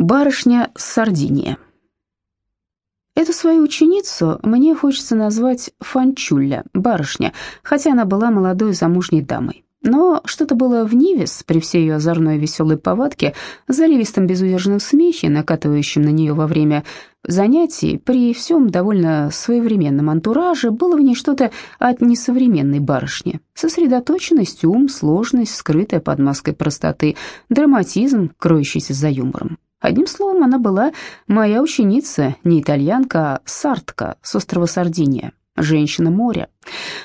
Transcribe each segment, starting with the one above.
Барышня с Сардиния. Эту свою ученицу мне хочется назвать Фанчулля, барышня, хотя она была молодой замужней дамой. Но что-то было в Нивес, при всей ее озорной веселой повадке, заливистом безудержном смехе, накатывающем на нее во время занятий, при всем довольно своевременном антураже, было в ней что-то от несовременной барышни. Сосредоточенность, ум, сложность, скрытая под маской простоты, драматизм, кроющийся за юмором. Одним словом, она была моя ученица, не итальянка, а сартка с острова Сардиния женщина моря.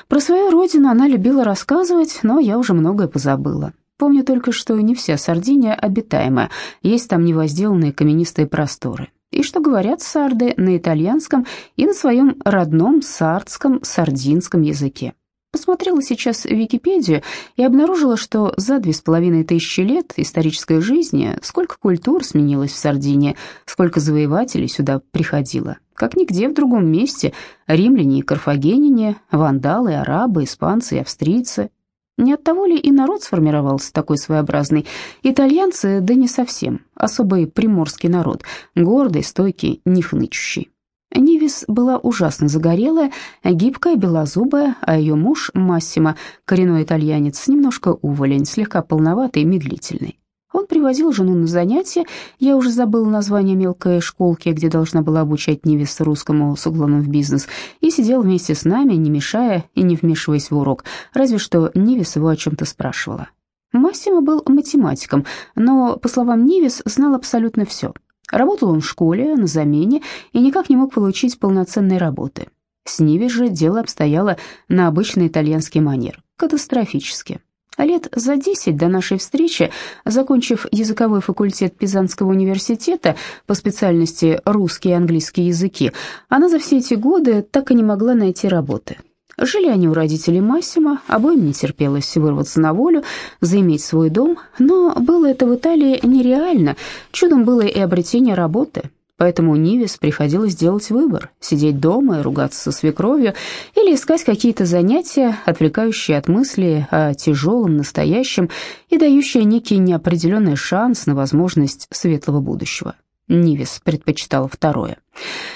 Про свою родину она любила рассказывать, но я уже многое позабыла. Помню только, что не вся Сардиния обитаемая, есть там невозделанные каменистые просторы. И что говорят сарды на итальянском и на своем родном сардском, сардинском языке. Посмотрела сейчас Википедию и обнаружила, что за две с половиной тысячи лет исторической жизни сколько культур сменилось в Сардинии, сколько завоевателей сюда приходило. Как нигде в другом месте римляне и карфагенине, вандалы, арабы, испанцы и австрийцы. Не от того ли и народ сформировался такой своеобразный? Итальянцы, да не совсем, особый приморский народ, гордый, стойкий, не хнычущий. Нивис была ужасно загорелая, гибкая, белозубая, а ее муж, Массимо, коренной итальянец, немножко уволень, слегка полноватый и медлительный. Он привозил жену на занятия, я уже забыла название мелкой школки, где должна была обучать Нивис русскому с углом в бизнес, и сидел вместе с нами, не мешая и не вмешиваясь в урок, разве что Нивис его о чем-то спрашивала. Массимо был математиком, но, по словам Нивис, знал абсолютно все — Работал он в школе, на замене, и никак не мог получить полноценной работы. С Ниви же дело обстояло на обычный итальянский манер, катастрофически. А лет за десять до нашей встречи, закончив языковой факультет Пизанского университета по специальности русский и английский языки, она за все эти годы так и не могла найти работы. Жили они у родителей Массима, обоим не терпелось вырваться на волю, заиметь свой дом, но было это в Италии нереально, чудом было и обретение работы. Поэтому Нивис приходилось делать выбор – сидеть дома и ругаться со свекровью или искать какие-то занятия, отвлекающие от мысли о тяжелом настоящем и дающие некий неопределенный шанс на возможность светлого будущего. Нивис предпочитала второе.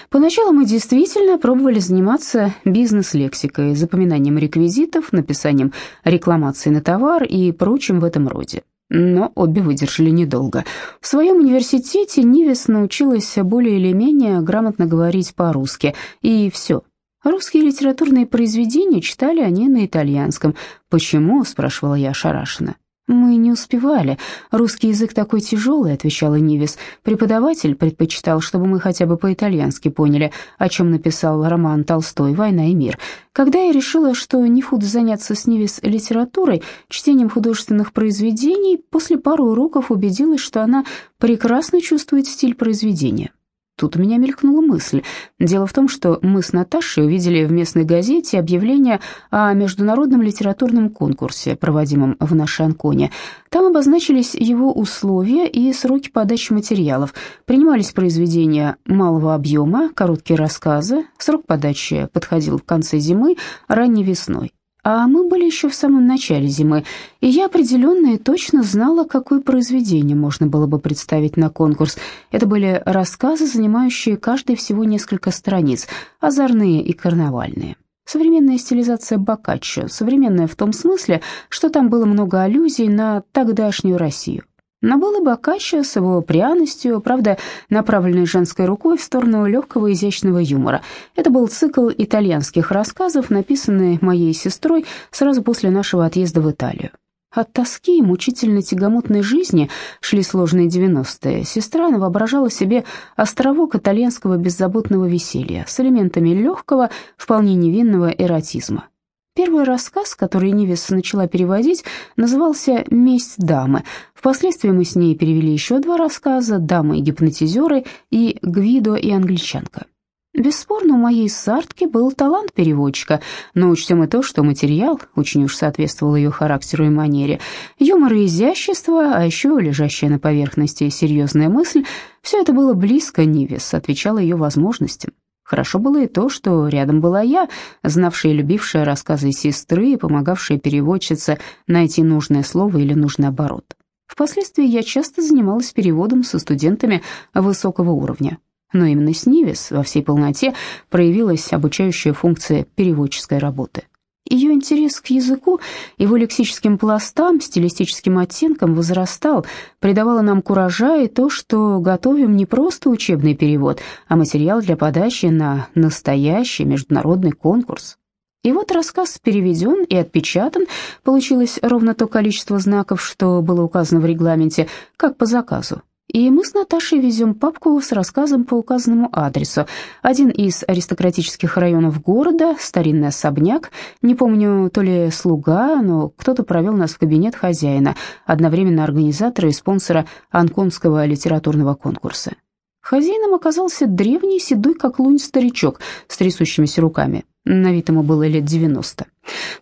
Поначалу мы действительно пробовали заниматься бизнес-лексикой, запоминанием реквизитов, написанием рекламации на товар и прочим в этом роде. Но обе выдержали недолго. В своем университете Нивис научилась более или менее грамотно говорить по-русски, и все. Русские литературные произведения читали они на итальянском. «Почему?» – спрашивала я ошарашенно. «Мы не успевали. Русский язык такой тяжелый», — отвечала Нивис. «Преподаватель предпочитал, чтобы мы хотя бы по-итальянски поняли, о чем написал роман Толстой «Война и мир». Когда я решила, что не худо заняться с Нивис литературой, чтением художественных произведений, после пары уроков убедилась, что она прекрасно чувствует стиль произведения. Тут у меня мелькнула мысль. Дело в том, что мы с Наташей увидели в местной газете объявление о международном литературном конкурсе, проводимом в нашей Анконе. Там обозначились его условия и сроки подачи материалов. Принимались произведения малого объема, короткие рассказы. Срок подачи подходил в конце зимы, ранней весной. А мы были еще в самом начале зимы, и я определенно и точно знала, какое произведение можно было бы представить на конкурс. Это были рассказы, занимающие каждый всего несколько страниц, озорные и карнавальные. Современная стилизация Боккаччо, современная в том смысле, что там было много аллюзий на тогдашнюю Россию. И Боккаччо с его пряностью, правда, направленной женской рукой в сторону легкого изящного юмора. Это был цикл итальянских рассказов, написанный моей сестрой сразу после нашего отъезда в Италию. От тоски и мучительно тягомотной жизни шли сложные девяностые. Сестра воображала себе островок итальянского беззаботного веселья с элементами легкого, вполне невинного эротизма. Первый рассказ, который Нивис начала переводить, назывался «Месть дамы». Впоследствии мы с ней перевели еще два рассказа «Дамы и гипнотизеры» и «Гвидо и англичанка». Бесспорно, у моей сартки был талант переводчика, но учтем и то, что материал очень уж соответствовал ее характеру и манере. Юмор и изящество, а еще лежащая на поверхности серьезная мысль, все это было близко Нивис, отвечало ее возможностям. Хорошо было и то, что рядом была я, знавшая и любившая рассказы сестры и помогавшая переводчице найти нужное слово или нужный оборот. Впоследствии я часто занималась переводом со студентами высокого уровня. Но именно с Нивис во всей полноте проявилась обучающая функция переводческой работы. Ее интерес к языку, его лексическим пластам, стилистическим оттенкам возрастал, придавало нам куража и то, что готовим не просто учебный перевод, а материал для подачи на настоящий международный конкурс. И вот рассказ переведен и отпечатан, получилось ровно то количество знаков, что было указано в регламенте, как по заказу. И мы с Наташей везем папку с рассказом по указанному адресу. Один из аристократических районов города, старинный особняк. Не помню, то ли слуга, но кто-то провел нас в кабинет хозяина, одновременно организатора и спонсора Анконского литературного конкурса. Хозяином оказался древний, седой, как лунь, старичок с трясущимися руками. На вид ему было лет девяносто.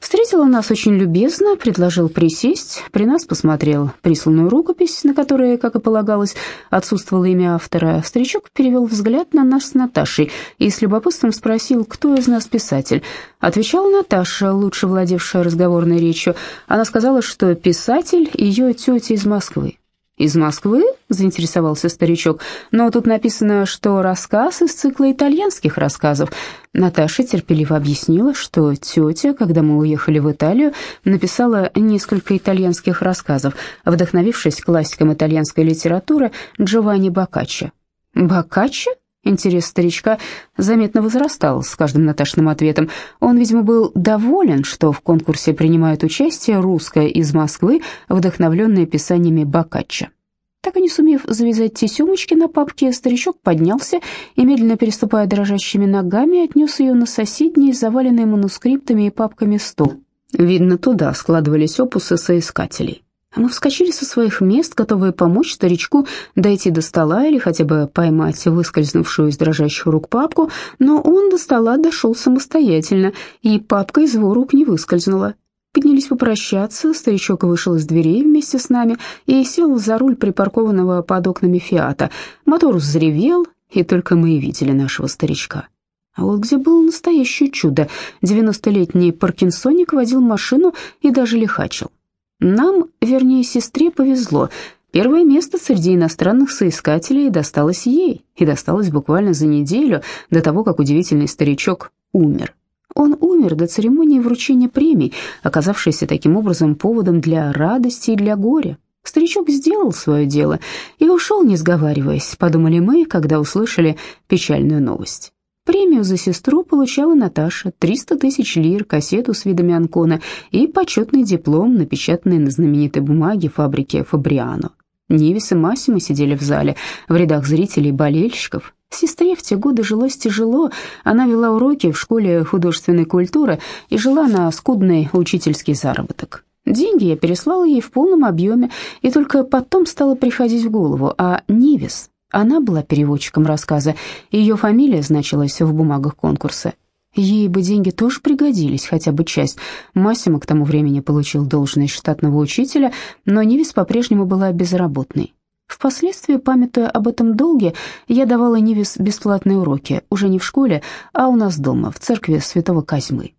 Встретил он нас очень любезно, предложил присесть, при нас посмотрел присланную рукопись, на которой, как и полагалось, отсутствовало имя автора. Старичок перевел взгляд на нас с Наташей и с любопытством спросил, кто из нас писатель. Отвечала Наташа, лучше владевшая разговорной речью. Она сказала, что писатель ее тетя из Москвы. «Из Москвы?» — заинтересовался старичок. «Но тут написано, что рассказ из цикла итальянских рассказов». Наташа терпеливо объяснила, что тетя, когда мы уехали в Италию, написала несколько итальянских рассказов, вдохновившись классиком итальянской литературы Джованни Боккаччо. «Боккаччо?» Интерес старичка заметно возрастал с каждым Наташным ответом. Он, видимо, был доволен, что в конкурсе принимает участие русская из Москвы, вдохновленная писаниями Боккаччо. Так и не сумев завязать тесемочки на папке, старичок поднялся и, медленно переступая дрожащими ногами, отнес ее на соседний, заваленный манускриптами и папками стол. Видно, туда складывались опусы соискателей. Мы вскочили со своих мест, готовые помочь старичку дойти до стола или хотя бы поймать выскользнувшую из дрожащих рук папку, но он до стола дошел самостоятельно, и папка из его рук не выскользнула. Поднялись попрощаться, старичок вышел из дверей вместе с нами и сел за руль припаркованного под окнами «Фиата». Мотор взревел, и только мы и видели нашего старичка. А вот где было настоящее чудо. Девяностолетний паркинсоник водил машину и даже лихачил. Нам, вернее, сестре повезло. Первое место среди иностранных соискателей досталось ей, и досталось буквально за неделю до того, как удивительный старичок умер. Он умер до церемонии вручения премий, оказавшейся таким образом поводом для радости и для горя. Старичок сделал свое дело и ушел, не сговариваясь, подумали мы, когда услышали печальную новость. Премию за сестру получала Наташа, 300 тысяч лир, кассету с видами Анкона и почетный диплом, напечатанный на знаменитой бумаге фабрики Фабриано. Невис и Массимо сидели в зале, в рядах зрителей и болельщиков. Сестре в те годы жилось тяжело, она вела уроки в школе художественной культуры и жила на скудный учительский заработок. Деньги я переслала ей в полном объеме, и только потом стало приходить в голову, а Нивис она была переводчиком рассказа, ее фамилия значилась в бумагах конкурса. Ей бы деньги тоже пригодились, хотя бы часть. Массимо к тому времени получил должность штатного учителя, но Нивис по-прежнему была безработной. Впоследствии, памятуя об этом долге, я давала Нивис бесплатные уроки, уже не в школе, а у нас дома, в церкви святого Козьмы.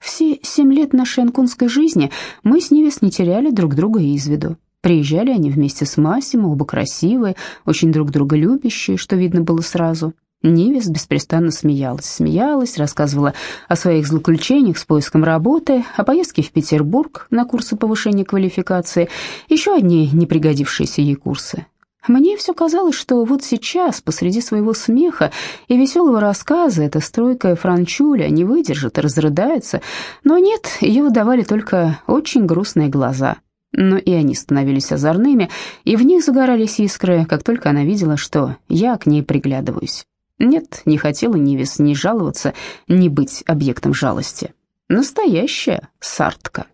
Все семь лет нашей анкунской жизни мы с Нивис не теряли друг друга из виду. Приезжали они вместе с Массимо, оба красивые, очень друг друга любящие, что видно было сразу. Нивис беспрестанно смеялась, смеялась, рассказывала о своих злоключениях с поиском работы, о поездке в Петербург на курсы повышения квалификации, еще одни непригодившиеся ей курсы. Мне все казалось, что вот сейчас, посреди своего смеха и веселого рассказа, эта стройкая Франчуля не выдержит и разрыдается, но нет, ее выдавали только очень грустные глаза — но и они становились озорными, и в них загорались искры, как только она видела, что я к ней приглядываюсь. Нет, не хотела Нивис ни жаловаться, ни быть объектом жалости. Настоящая сартка.